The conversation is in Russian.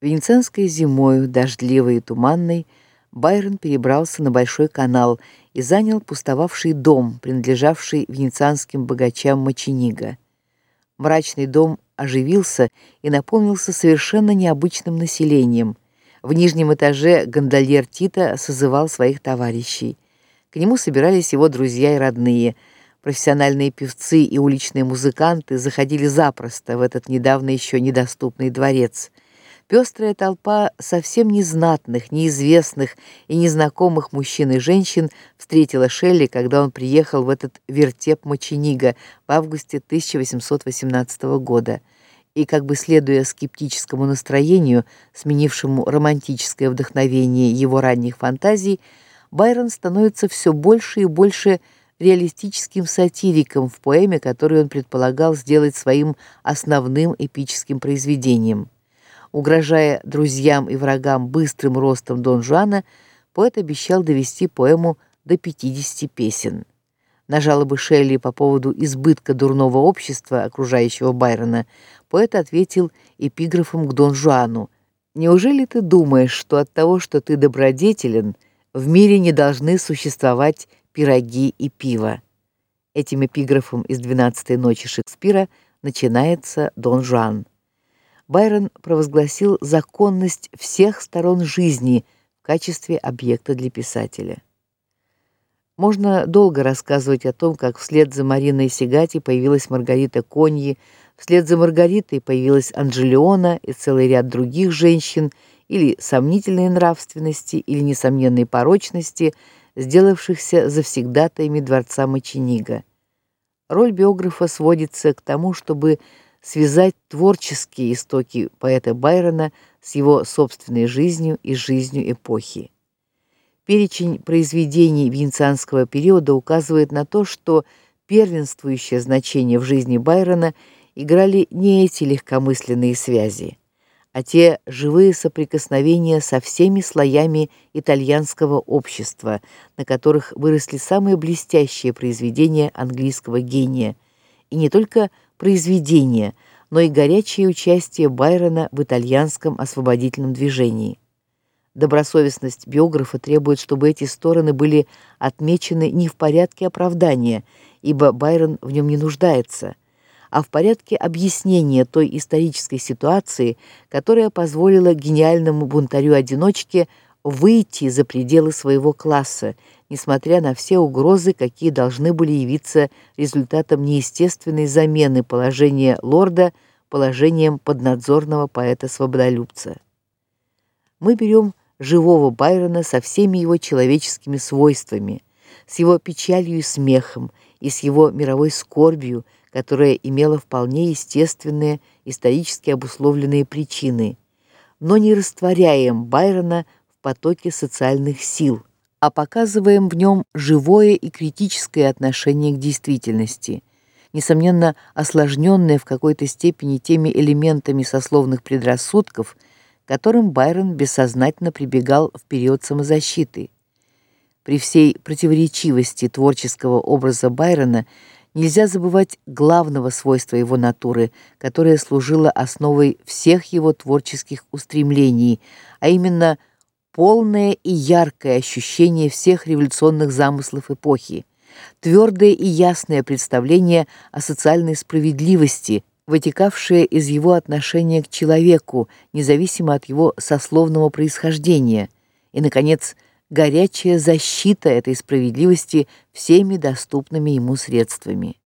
Венецианской зимою, дождливой и туманной, Байрон перебрался на Большой канал и занял пустовавший дом, принадлежавший венецианским богачам Мочениго. Мрачный дом оживился и наполнился совершенно необычным населением. В нижнем этаже гондольер Тита созывал своих товарищей. К нему собирались его друзья и родные. Профессиональные певцы и уличные музыканты заходили запросто в этот недавно еще недоступный дворец. Пестрая толпа совсем незнатных, неизвестных и незнакомых мужчин и женщин встретила Шелли, когда он приехал в этот вертеп Мочениго в августе 1818 года. И как бы следуя скептическому настроению, сменившему романтическое вдохновение его ранних фантазий, Байрон становится все больше и больше реалистическим сатириком в поэме, которую он предполагал сделать своим основным эпическим произведением. Угрожая друзьям и врагам быстрым ростом Дон Жуана, поэт обещал довести поэму до 50 песен. На жалобы Шелли по поводу избытка дурного общества окружающего Байрона поэт ответил эпиграфом к Дон Жуану: "Неужели ты думаешь, что от того, что ты добродетелен, в мире не должны существовать пироги и пиво?" Этим эпиграфом из двенадцатой ночи Шекспира начинается Дон Жуан. Байрон провозгласил законность всех сторон жизни в качестве объекта для писателя. Можно долго рассказывать о том, как вслед за Мариной Сегати появилась Маргарита Коньи, вслед за Маргаритой появилась Анжелиона и целый ряд других женщин или сомнительной нравственности, или несомненной порочности, сделавшихся завсегдатаями дворца Мочениго. Роль биографа сводится к тому, чтобы связать творческие истоки поэта Байрона с его собственной жизнью и жизнью эпохи. Перечень произведений венецианского периода указывает на то, что первенствующее значение в жизни Байрона играли не эти легкомысленные связи, а те живые соприкосновения со всеми слоями итальянского общества, на которых выросли самые блестящие произведения английского гения, и не только произведения, но и горячее участие Байрона в итальянском освободительном движении. Добросовестность биографа требует, чтобы эти стороны были отмечены не в порядке оправдания, ибо Байрон в нем не нуждается, а в порядке объяснения той исторической ситуации, которая позволила гениальному бунтарю-одиночке выйти за пределы своего класса, несмотря на все угрозы, какие должны были явиться результатом неестественной замены положения лорда положением поднадзорного поэта-свободолюбца. Мы берем живого Байрона со всеми его человеческими свойствами, с его печалью и смехом, и с его мировой скорбью, которая имела вполне естественные исторически обусловленные причины, но не растворяем Байрона потоке социальных сил, а показываем в нем живое и критическое отношение к действительности, несомненно, осложненное в какой-то степени теми элементами сословных предрассудков, которым Байрон бессознательно прибегал в период самозащиты. При всей противоречивости творческого образа Байрона нельзя забывать главного свойства его натуры, которое служило основой всех его творческих устремлений, а именно – полное и яркое ощущение всех революционных замыслов эпохи, твердое и ясное представление о социальной справедливости, вытекавшее из его отношения к человеку, независимо от его сословного происхождения, и наконец, горячая защита этой справедливости всеми доступными ему средствами.